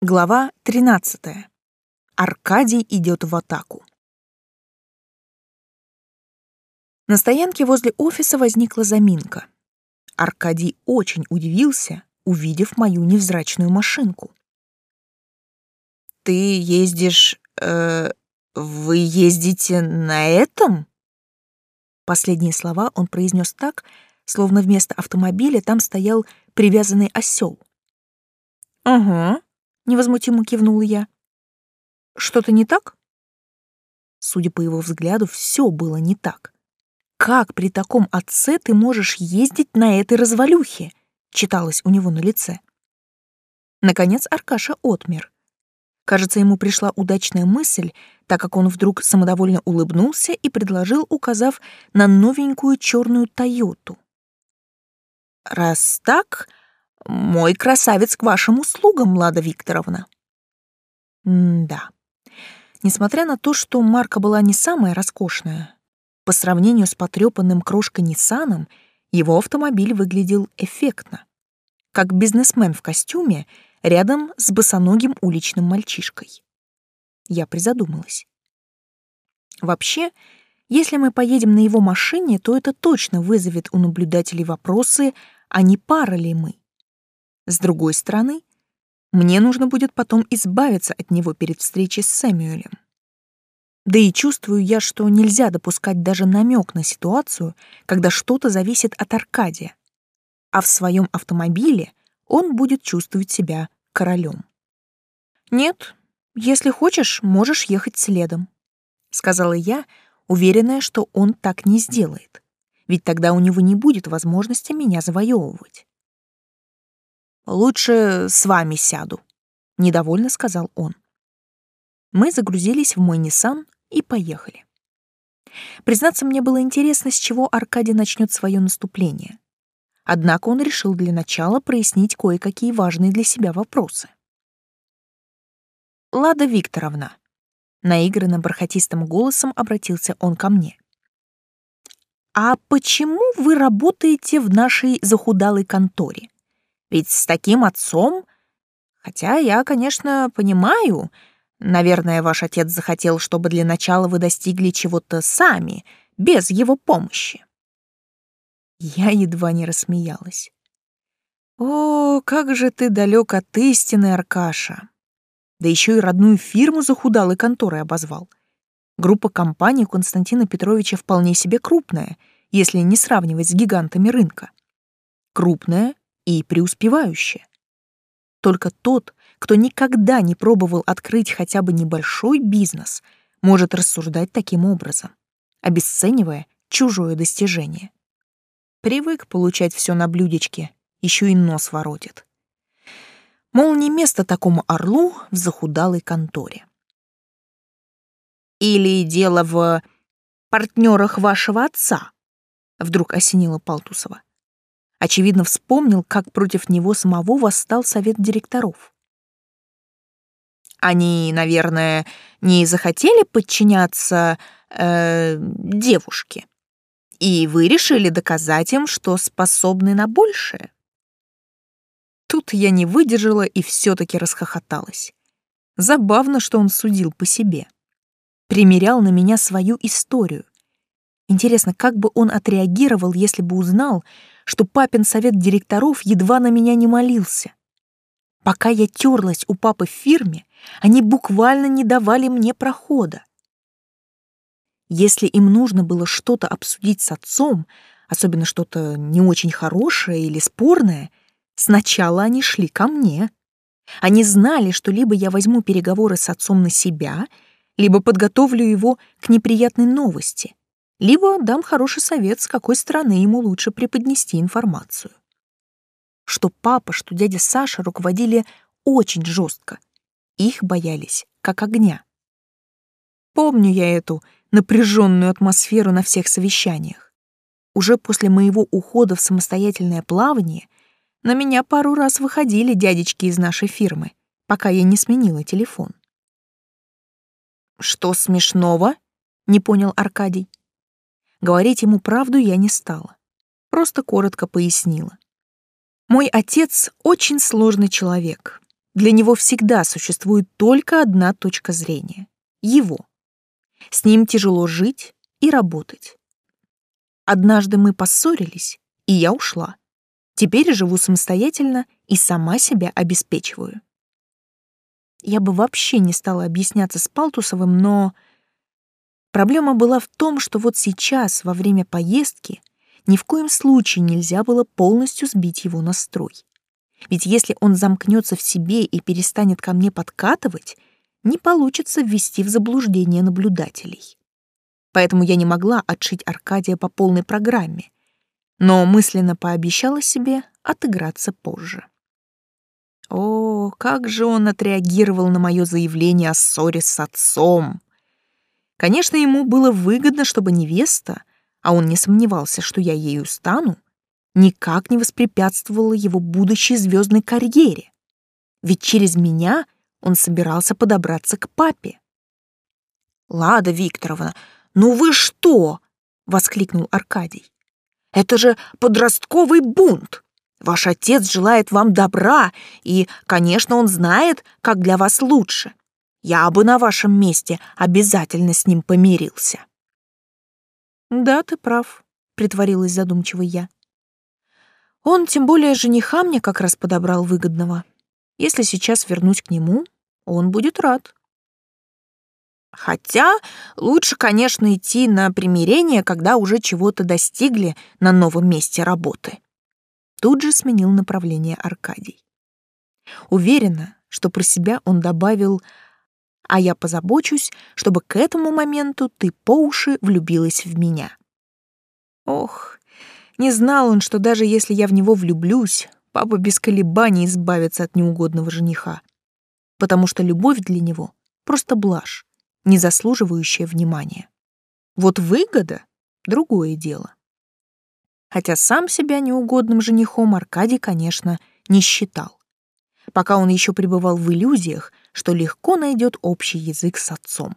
Глава 13. Аркадий идет в атаку. На стоянке возле офиса возникла заминка. Аркадий очень удивился, увидев мою невзрачную машинку. «Ты ездишь... Э, вы ездите на этом?» Последние слова он произнес так, словно вместо автомобиля там стоял привязанный осел. «Ага», невозмутимо кивнула я. Что-то не так? Судя по его взгляду, все было не так. Как при таком отце ты можешь ездить на этой развалюхе? читалось у него на лице. Наконец Аркаша отмер. Кажется, ему пришла удачная мысль, так как он вдруг самодовольно улыбнулся и предложил, указав на новенькую черную Тойоту. «Раз так, мой красавец к вашим услугам, Лада Викторовна. М-да. Несмотря на то, что марка была не самая роскошная, по сравнению с потрепанным крошкой Ниссаном, его автомобиль выглядел эффектно, как бизнесмен в костюме рядом с босоногим уличным мальчишкой. Я призадумалась. Вообще, если мы поедем на его машине, то это точно вызовет у наблюдателей вопросы, а не пара ли мы. С другой стороны, мне нужно будет потом избавиться от него перед встречей с Сэмюэлем. Да и чувствую я, что нельзя допускать даже намек на ситуацию, когда что-то зависит от Аркадия, а в своем автомобиле он будет чувствовать себя королем. «Нет, если хочешь, можешь ехать следом», — сказала я, уверенная, что он так не сделает, ведь тогда у него не будет возможности меня завоевывать. Лучше с вами сяду, недовольно сказал он. Мы загрузились в мой Nissan и поехали. Признаться, мне было интересно, с чего Аркадий начнет свое наступление. Однако он решил для начала прояснить кое-какие важные для себя вопросы. «Лада Викторовна», — наигранно бархатистым голосом обратился он ко мне. «А почему вы работаете в нашей захудалой конторе? Ведь с таким отцом... Хотя я, конечно, понимаю, наверное, ваш отец захотел, чтобы для начала вы достигли чего-то сами, без его помощи. Я едва не рассмеялась. О, как же ты далек от истины, Аркаша. Да еще и родную фирму захудал и конторой обозвал. Группа компаний Константина Петровича вполне себе крупная, если не сравнивать с гигантами рынка. Крупная и преуспевающее. Только тот, кто никогда не пробовал открыть хотя бы небольшой бизнес, может рассуждать таким образом, обесценивая чужое достижение. Привык получать все на блюдечке, еще и нос воротит. Мол, не место такому орлу в захудалой конторе. Или дело в партнерах вашего отца, вдруг осенила Палтусова. Очевидно, вспомнил, как против него самого восстал совет директоров. Они, наверное, не захотели подчиняться э, девушке. И вы решили доказать им, что способны на большее. Тут я не выдержала и все-таки расхохоталась. Забавно, что он судил по себе. Примерял на меня свою историю. Интересно, как бы он отреагировал, если бы узнал, что папин совет директоров едва на меня не молился. Пока я терлась у папы в фирме, они буквально не давали мне прохода. Если им нужно было что-то обсудить с отцом, особенно что-то не очень хорошее или спорное, сначала они шли ко мне. Они знали, что либо я возьму переговоры с отцом на себя, либо подготовлю его к неприятной новости либо дам хороший совет, с какой стороны ему лучше преподнести информацию. Что папа, что дядя Саша руководили очень жестко. Их боялись, как огня. Помню я эту напряженную атмосферу на всех совещаниях. Уже после моего ухода в самостоятельное плавание на меня пару раз выходили дядечки из нашей фирмы, пока я не сменила телефон. «Что смешного?» — не понял Аркадий. Говорить ему правду я не стала. Просто коротко пояснила. Мой отец очень сложный человек. Для него всегда существует только одна точка зрения — его. С ним тяжело жить и работать. Однажды мы поссорились, и я ушла. Теперь живу самостоятельно и сама себя обеспечиваю. Я бы вообще не стала объясняться с Палтусовым, но... Проблема была в том, что вот сейчас, во время поездки, ни в коем случае нельзя было полностью сбить его настрой. Ведь если он замкнется в себе и перестанет ко мне подкатывать, не получится ввести в заблуждение наблюдателей. Поэтому я не могла отшить Аркадия по полной программе, но мысленно пообещала себе отыграться позже. О, как же он отреагировал на мое заявление о ссоре с отцом! Конечно, ему было выгодно, чтобы невеста, а он не сомневался, что я ею стану, никак не воспрепятствовала его будущей звездной карьере. Ведь через меня он собирался подобраться к папе. «Лада Викторовна, ну вы что?» — воскликнул Аркадий. «Это же подростковый бунт! Ваш отец желает вам добра, и, конечно, он знает, как для вас лучше. Я бы на вашем месте обязательно с ним помирился». «Да, ты прав», — притворилась задумчивой я. Он тем более жениха мне как раз подобрал выгодного. Если сейчас вернусь к нему, он будет рад. Хотя лучше, конечно, идти на примирение, когда уже чего-то достигли на новом месте работы. Тут же сменил направление Аркадий. Уверена, что про себя он добавил «А я позабочусь, чтобы к этому моменту ты по уши влюбилась в меня». Ох, не знал он, что даже если я в него влюблюсь, папа без колебаний избавится от неугодного жениха. Потому что любовь для него — просто блажь, не заслуживающая внимания. Вот выгода — другое дело. Хотя сам себя неугодным женихом Аркадий, конечно, не считал. Пока он еще пребывал в иллюзиях, что легко найдет общий язык с отцом.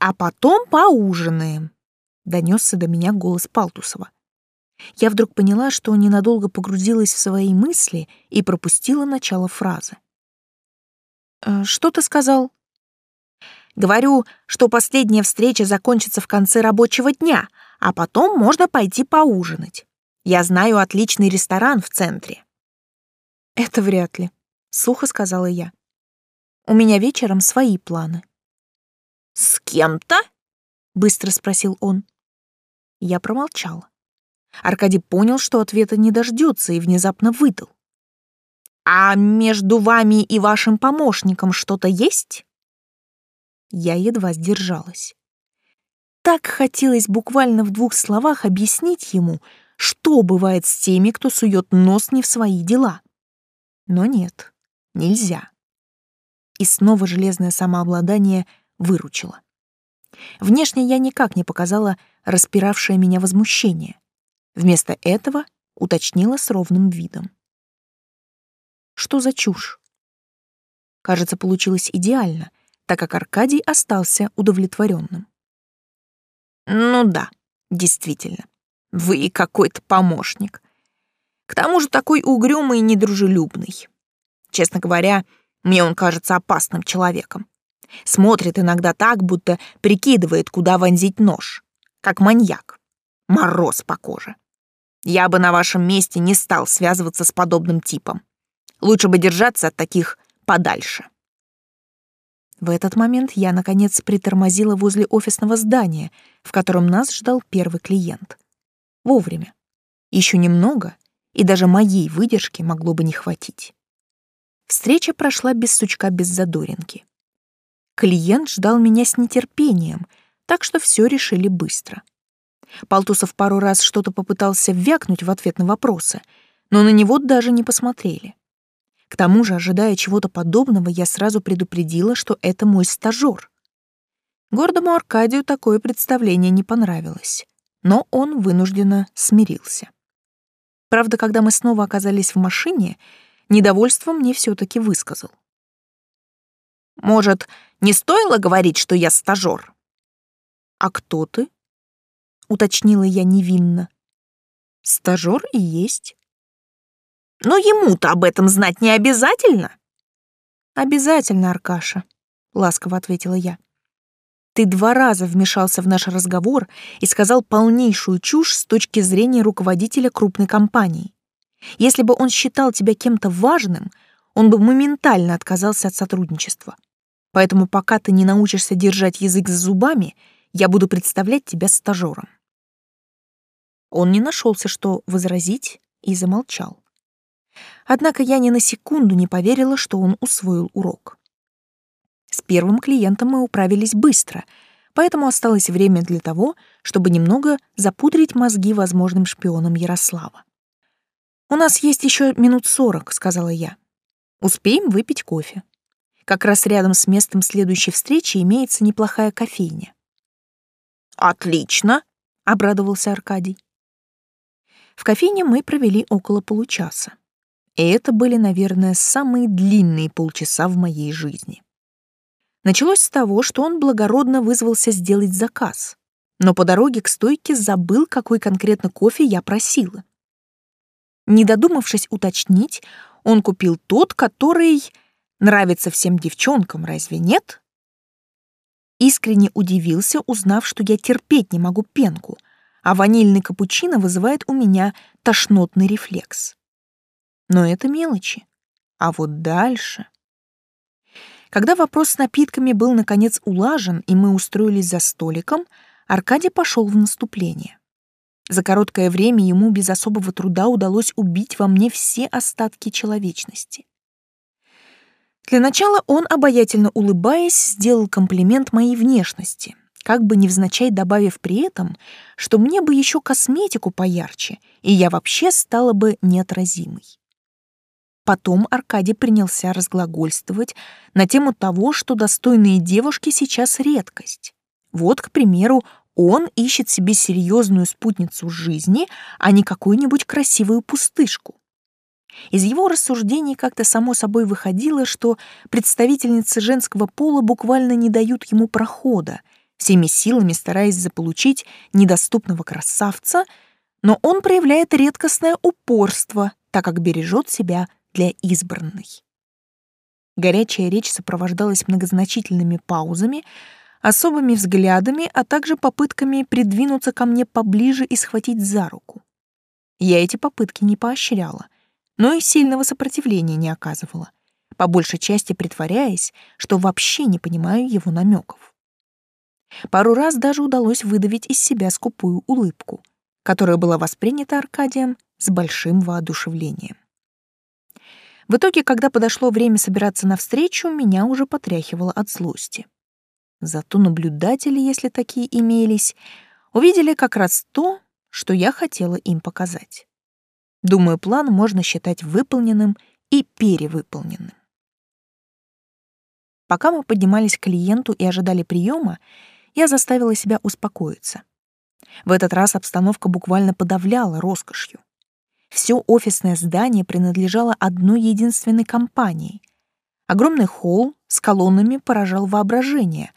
«А потом поужинаем», донесся до меня голос Палтусова. Я вдруг поняла, что ненадолго погрузилась в свои мысли и пропустила начало фразы. «Э, «Что ты сказал?» «Говорю, что последняя встреча закончится в конце рабочего дня, а потом можно пойти поужинать. Я знаю отличный ресторан в центре». «Это вряд ли», — сухо сказала я. «У меня вечером свои планы». «С кем-то?» — быстро спросил он. Я промолчала. Аркадий понял, что ответа не дождется, и внезапно выдал. «А между вами и вашим помощником что-то есть?» Я едва сдержалась. Так хотелось буквально в двух словах объяснить ему, что бывает с теми, кто сует нос не в свои дела. Но нет, нельзя. И снова железное самообладание выручило. Внешне я никак не показала распиравшее меня возмущение. Вместо этого уточнила с ровным видом. Что за чушь? Кажется, получилось идеально, так как Аркадий остался удовлетворенным. Ну да, действительно, вы какой-то помощник. К тому же такой угрюмый и недружелюбный. Честно говоря, мне он кажется опасным человеком. Смотрит иногда так, будто прикидывает, куда вонзить нож. Как маньяк. Мороз по коже. Я бы на вашем месте не стал связываться с подобным типом. Лучше бы держаться от таких подальше. В этот момент я, наконец, притормозила возле офисного здания, в котором нас ждал первый клиент. Вовремя. Еще немного, и даже моей выдержки могло бы не хватить. Встреча прошла без сучка, без задоринки. Клиент ждал меня с нетерпением, так что все решили быстро. Полтусов пару раз что-то попытался вякнуть в ответ на вопросы, но на него даже не посмотрели. К тому же, ожидая чего-то подобного, я сразу предупредила, что это мой стажёр. Гордому Аркадию такое представление не понравилось, но он вынужденно смирился. Правда, когда мы снова оказались в машине, недовольство мне все таки высказал. Может, не стоило говорить, что я стажёр? А кто ты? Уточнила я невинно. Стажёр и есть. Но ему-то об этом знать не обязательно. Обязательно, Аркаша, ласково ответила я. Ты два раза вмешался в наш разговор и сказал полнейшую чушь с точки зрения руководителя крупной компании. Если бы он считал тебя кем-то важным, он бы моментально отказался от сотрудничества. Поэтому пока ты не научишься держать язык за зубами, я буду представлять тебя стажером. Он не нашелся, что возразить, и замолчал. Однако я ни на секунду не поверила, что он усвоил урок. С первым клиентом мы управились быстро, поэтому осталось время для того, чтобы немного запудрить мозги возможным шпионам Ярослава. «У нас есть еще минут сорок», — сказала я. «Успеем выпить кофе. Как раз рядом с местом следующей встречи имеется неплохая кофейня». «Отлично», — обрадовался Аркадий. В кофейне мы провели около получаса. И это были, наверное, самые длинные полчаса в моей жизни. Началось с того, что он благородно вызвался сделать заказ, но по дороге к стойке забыл, какой конкретно кофе я просила. Не додумавшись уточнить, он купил тот, который нравится всем девчонкам, разве нет? Искренне удивился, узнав, что я терпеть не могу пенку — а ванильный капучино вызывает у меня тошнотный рефлекс. Но это мелочи. А вот дальше... Когда вопрос с напитками был наконец улажен, и мы устроились за столиком, Аркадий пошел в наступление. За короткое время ему без особого труда удалось убить во мне все остатки человечности. Для начала он, обаятельно улыбаясь, сделал комплимент моей внешности, как бы невзначай добавив при этом, что мне бы еще косметику поярче, и я вообще стала бы неотразимой. Потом Аркадий принялся разглагольствовать на тему того, что достойные девушки сейчас редкость. Вот, к примеру, он ищет себе серьезную спутницу жизни, а не какую-нибудь красивую пустышку. Из его рассуждений как-то само собой выходило, что представительницы женского пола буквально не дают ему прохода — всеми силами стараясь заполучить недоступного красавца, но он проявляет редкостное упорство, так как бережет себя для избранной. Горячая речь сопровождалась многозначительными паузами, особыми взглядами, а также попытками придвинуться ко мне поближе и схватить за руку. Я эти попытки не поощряла, но и сильного сопротивления не оказывала, по большей части притворяясь, что вообще не понимаю его намеков. Пару раз даже удалось выдавить из себя скупую улыбку, которая была воспринята Аркадием с большим воодушевлением. В итоге, когда подошло время собираться навстречу, меня уже потряхивало от злости. Зато наблюдатели, если такие имелись, увидели как раз то, что я хотела им показать. Думаю, план можно считать выполненным и перевыполненным. Пока мы поднимались к клиенту и ожидали приема, я заставила себя успокоиться. В этот раз обстановка буквально подавляла роскошью. Все офисное здание принадлежало одной единственной компании. Огромный холл с колоннами поражал воображение.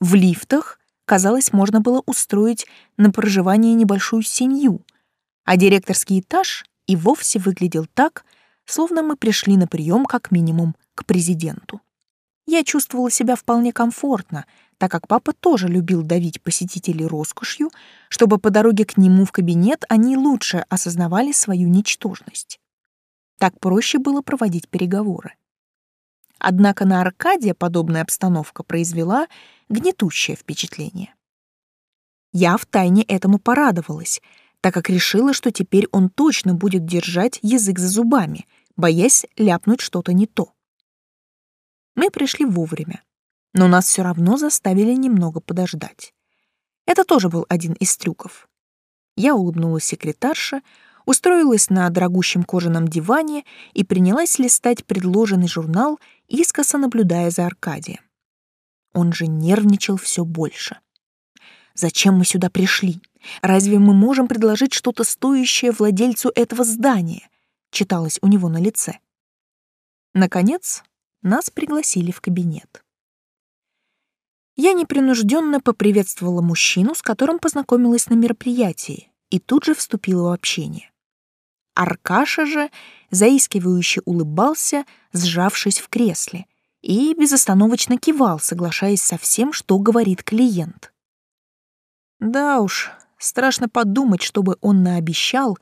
В лифтах, казалось, можно было устроить на проживание небольшую семью, а директорский этаж и вовсе выглядел так, словно мы пришли на прием как минимум к президенту. Я чувствовала себя вполне комфортно, так как папа тоже любил давить посетителей роскошью, чтобы по дороге к нему в кабинет они лучше осознавали свою ничтожность. Так проще было проводить переговоры. Однако на Аркадия подобная обстановка произвела гнетущее впечатление. Я втайне этому порадовалась, так как решила, что теперь он точно будет держать язык за зубами, боясь ляпнуть что-то не то. Мы пришли вовремя но нас все равно заставили немного подождать. Это тоже был один из трюков. Я улыбнулась секретарше, устроилась на дорогущем кожаном диване и принялась листать предложенный журнал, искоса наблюдая за Аркадием. Он же нервничал все больше. «Зачем мы сюда пришли? Разве мы можем предложить что-то стоящее владельцу этого здания?» читалось у него на лице. Наконец, нас пригласили в кабинет я непринужденно поприветствовала мужчину, с которым познакомилась на мероприятии, и тут же вступила в общение. Аркаша же заискивающе улыбался, сжавшись в кресле, и безостановочно кивал, соглашаясь со всем, что говорит клиент. Да уж, страшно подумать, чтобы он наобещал,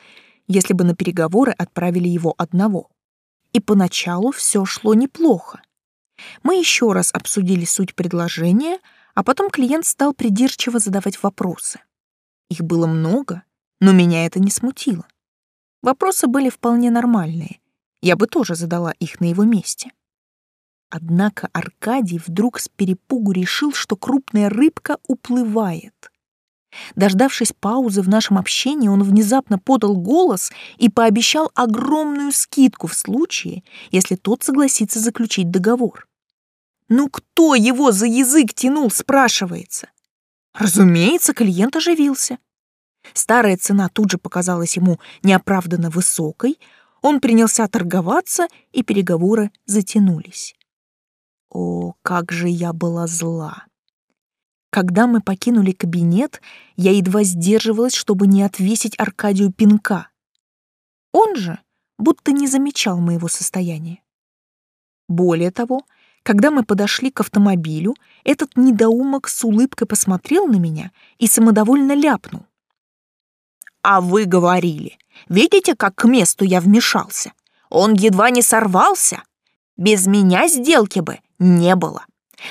если бы на переговоры отправили его одного. И поначалу все шло неплохо. Мы еще раз обсудили суть предложения, а потом клиент стал придирчиво задавать вопросы. Их было много, но меня это не смутило. Вопросы были вполне нормальные. Я бы тоже задала их на его месте. Однако Аркадий вдруг с перепугу решил, что крупная рыбка уплывает. Дождавшись паузы в нашем общении, он внезапно подал голос и пообещал огромную скидку в случае, если тот согласится заключить договор. Ну кто его за язык тянул, спрашивается? Разумеется, клиент оживился. Старая цена тут же показалась ему неоправданно высокой, он принялся торговаться, и переговоры затянулись. О, как же я была зла! Когда мы покинули кабинет, я едва сдерживалась, чтобы не отвесить Аркадию пинка. Он же будто не замечал моего состояния. Более того, когда мы подошли к автомобилю, этот недоумок с улыбкой посмотрел на меня и самодовольно ляпнул. «А вы говорили, видите, как к месту я вмешался? Он едва не сорвался. Без меня сделки бы не было.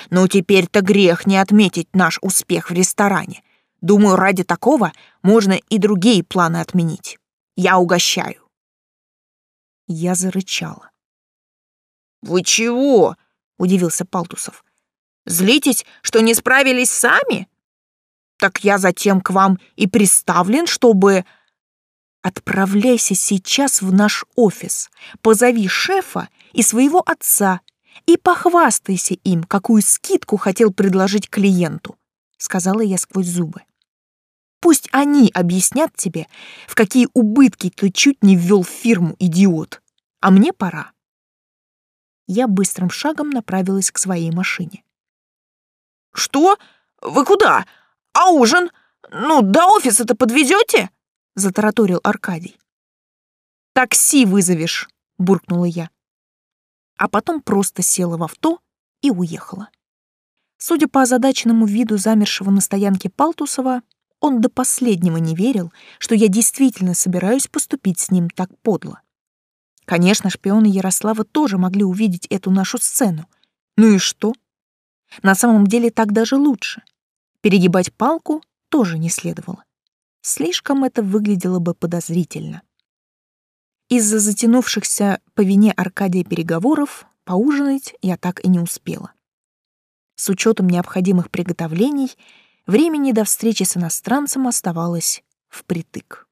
Ну, теперь-то грех не отметить наш успех в ресторане. Думаю, ради такого можно и другие планы отменить. Я угощаю». Я зарычала. «Вы чего?» — удивился Палтусов. «Злитесь, что не справились сами? Так я затем к вам и приставлен, чтобы...» «Отправляйся сейчас в наш офис, позови шефа и своего отца и похвастайся им, какую скидку хотел предложить клиенту», — сказала я сквозь зубы. «Пусть они объяснят тебе, в какие убытки ты чуть не ввел фирму, идиот. А мне пора» я быстрым шагом направилась к своей машине. «Что? Вы куда? А ужин? Ну, до офиса-то подвезете?» — затараторил Аркадий. «Такси вызовешь», — буркнула я. А потом просто села в авто и уехала. Судя по озадаченному виду замершего на стоянке Палтусова, он до последнего не верил, что я действительно собираюсь поступить с ним так подло. Конечно, шпионы Ярослава тоже могли увидеть эту нашу сцену. Ну и что? На самом деле так даже лучше. Перегибать палку тоже не следовало. Слишком это выглядело бы подозрительно. Из-за затянувшихся по вине Аркадия переговоров поужинать я так и не успела. С учетом необходимых приготовлений, времени до встречи с иностранцем оставалось впритык.